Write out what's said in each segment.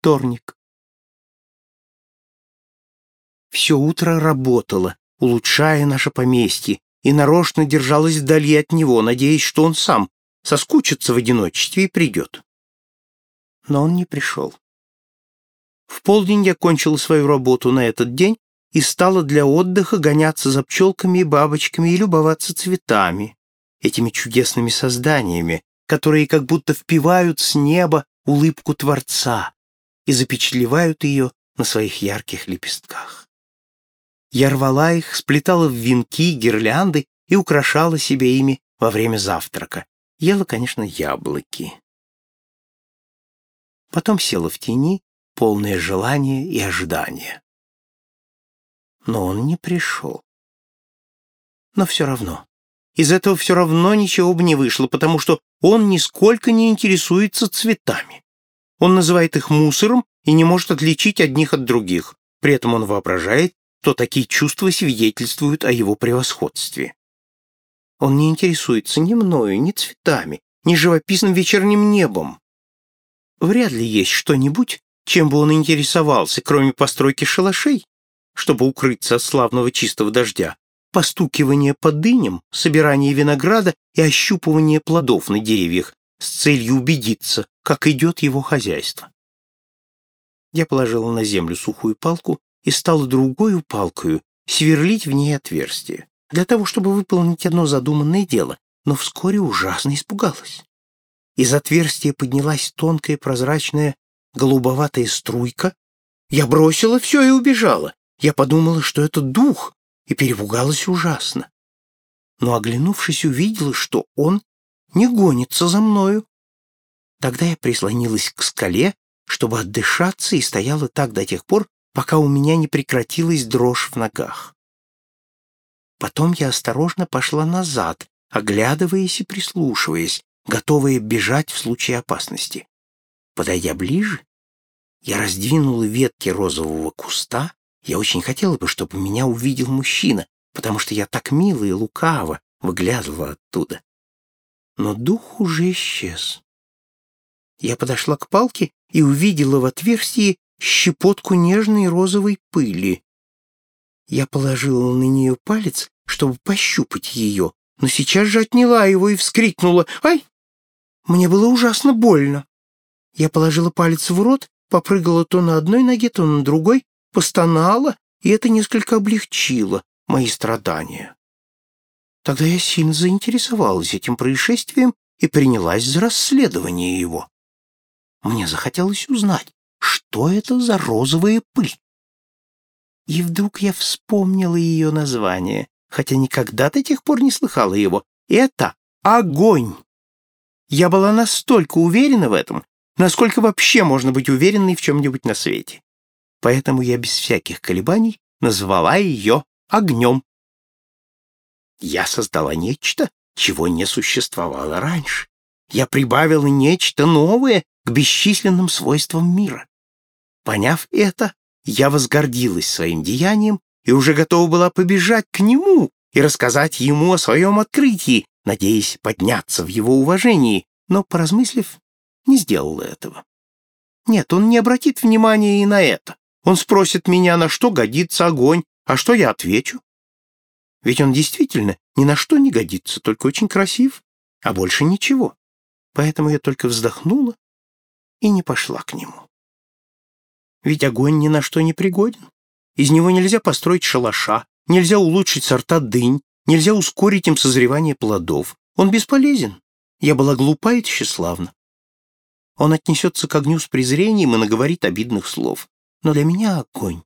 вторник. Все утро работала, улучшая наше поместье, и нарочно держалась вдали от него, надеясь, что он сам соскучится в одиночестве и придет. Но он не пришел. В полдень я кончила свою работу на этот день и стала для отдыха гоняться за пчелками и бабочками и любоваться цветами, этими чудесными созданиями, которые как будто впивают с неба улыбку Творца и запечатлевают ее на своих ярких лепестках. Я рвала их, сплетала в венки, гирлянды и украшала себе ими во время завтрака. Ела, конечно, яблоки. Потом села в тени, полное желания и ожидания. Но он не пришел. Но все равно. Из этого все равно ничего бы не вышло, потому что он нисколько не интересуется цветами. Он называет их мусором и не может отличить одних от других. При этом он воображает, что такие чувства свидетельствуют о его превосходстве. Он не интересуется ни мною, ни цветами, ни живописным вечерним небом. Вряд ли есть что-нибудь, чем бы он интересовался, кроме постройки шалашей, чтобы укрыться от славного чистого дождя, постукивания по дыням, собирания винограда и ощупывания плодов на деревьях с целью убедиться, как идет его хозяйство. Я положила на землю сухую палку и стала другой палкою сверлить в ней отверстие, для того, чтобы выполнить одно задуманное дело, но вскоре ужасно испугалась. Из отверстия поднялась тонкая прозрачная голубоватая струйка. Я бросила все и убежала. Я подумала, что это дух, и перепугалась ужасно. Но, оглянувшись, увидела, что он не гонится за мною. Тогда я прислонилась к скале, чтобы отдышаться, и стояла так до тех пор, пока у меня не прекратилась дрожь в ногах. Потом я осторожно пошла назад, оглядываясь и прислушиваясь, готовая бежать в случае опасности. Подойдя ближе, я раздвинула ветки розового куста я очень хотела бы, чтобы меня увидел мужчина, потому что я так мило и лукаво выглядывала оттуда. Но дух уже исчез. Я подошла к палке и увидела в отверстии щепотку нежной розовой пыли. Я положила на нее палец, чтобы пощупать ее, но сейчас же отняла его и вскрикнула «Ай!». Мне было ужасно больно. Я положила палец в рот, попрыгала то на одной ноге, то на другой, постонала, и это несколько облегчило мои страдания. Тогда я сильно заинтересовалась этим происшествием и принялась за расследование его. Мне захотелось узнать, что это за розовая пыль. И вдруг я вспомнила ее название, хотя никогда до тех пор не слыхала его. Это огонь. Я была настолько уверена в этом, насколько вообще можно быть уверенной в чем-нибудь на свете поэтому я без всяких колебаний назвала ее огнем. Я создала нечто, чего не существовало раньше. Я прибавила нечто новое к бесчисленным свойствам мира. Поняв это, я возгордилась своим деянием и уже готова была побежать к нему и рассказать ему о своем открытии, надеясь подняться в его уважении, но, поразмыслив, не сделала этого. Нет, он не обратит внимания и на это. Он спросит меня, на что годится огонь, а что я отвечу? Ведь он действительно ни на что не годится, только очень красив, а больше ничего. Поэтому я только вздохнула и не пошла к нему. Ведь огонь ни на что не пригоден. Из него нельзя построить шалаша, нельзя улучшить сорта дынь, нельзя ускорить им созревание плодов. Он бесполезен. Я была глупа и тщеславна. Он отнесется к огню с презрением и наговорит обидных слов. Но для меня огонь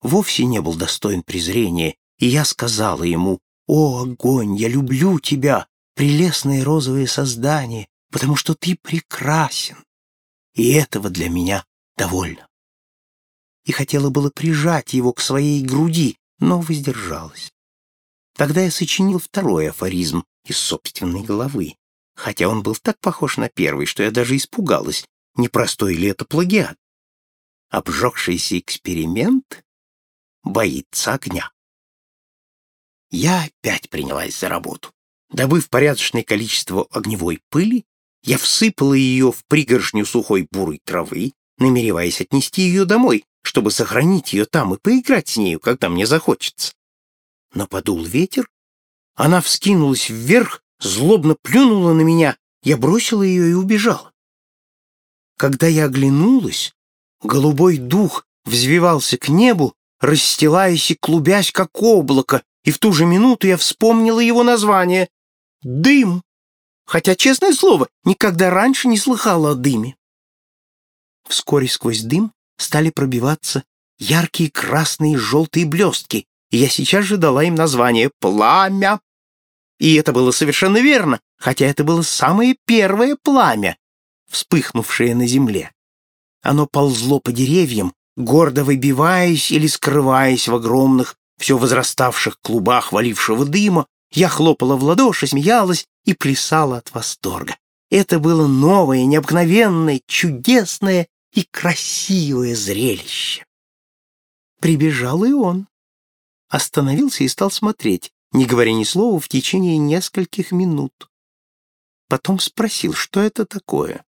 вовсе не был достоин презрения, и я сказала ему, «О, огонь, я люблю тебя, прелестное розовое создание, потому что ты прекрасен, и этого для меня довольно». И хотела было прижать его к своей груди, но воздержалась. Тогда я сочинил второй афоризм из собственной головы, хотя он был так похож на первый, что я даже испугалась, не простой ли это плагиат обжегшийся эксперимент боится огня. Я опять принялась за работу. Добыв порядочное количество огневой пыли, я всыпала ее в пригоршню сухой бурой травы, намереваясь отнести ее домой, чтобы сохранить ее там и поиграть с нею, когда мне захочется. Но подул ветер, она вскинулась вверх, злобно плюнула на меня, я бросила ее и убежала. Когда я оглянулась, голубой дух взвивался к небу, расстилаясь и клубясь, как облако, и в ту же минуту я вспомнила его название — «Дым», хотя, честное слово, никогда раньше не слыхала о дыме. Вскоре сквозь дым стали пробиваться яркие красные и желтые блестки, и я сейчас же дала им название «Пламя». И это было совершенно верно, хотя это было самое первое пламя, вспыхнувшее на земле. Оно ползло по деревьям, гордо выбиваясь или скрываясь в огромных, все возраставших клубах валившего дыма, я хлопала в ладоши, смеялась и плясала от восторга. Это было новое, необыкновенное, чудесное и красивое зрелище. Прибежал и он. Остановился и стал смотреть, не говоря ни слова, в течение нескольких минут. Потом спросил, что это такое.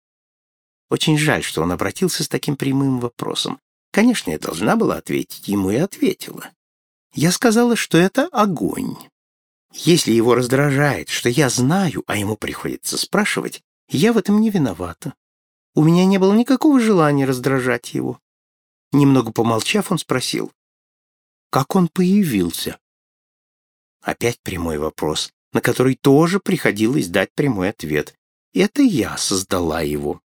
Очень жаль, что он обратился с таким прямым вопросом. Конечно, я должна была ответить ему и ответила. Я сказала, что это огонь. Если его раздражает, что я знаю, а ему приходится спрашивать, я в этом не виновата. У меня не было никакого желания раздражать его. Немного помолчав, он спросил, как он появился? Опять прямой вопрос, на который тоже приходилось дать прямой ответ. Это я создала его.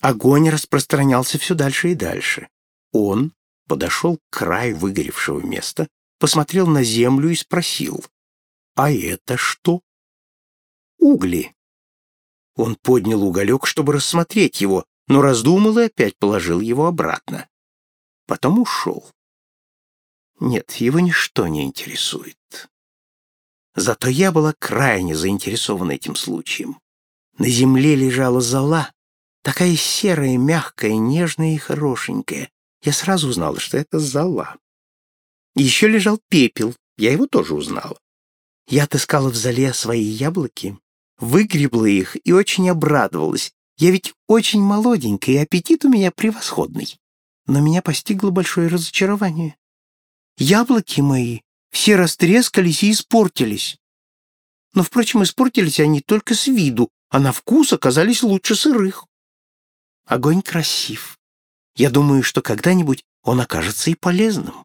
Огонь распространялся все дальше и дальше. Он подошел к краю выгоревшего места, посмотрел на землю и спросил, «А это что?» «Угли». Он поднял уголек, чтобы рассмотреть его, но раздумал и опять положил его обратно. Потом ушел. Нет, его ничто не интересует. Зато я была крайне заинтересована этим случаем. На земле лежала зола, такая серая, мягкая, нежная и хорошенькая, я сразу узнала, что это зола. Еще лежал пепел, я его тоже узнала. Я отыскала в зале свои яблоки, выгребла их и очень обрадовалась. Я ведь очень молоденькая, и аппетит у меня превосходный. Но меня постигло большое разочарование. Яблоки мои все растрескались и испортились. Но, впрочем, испортились они только с виду, а на вкус оказались лучше сырых. Огонь красив. Я думаю, что когда-нибудь он окажется и полезным.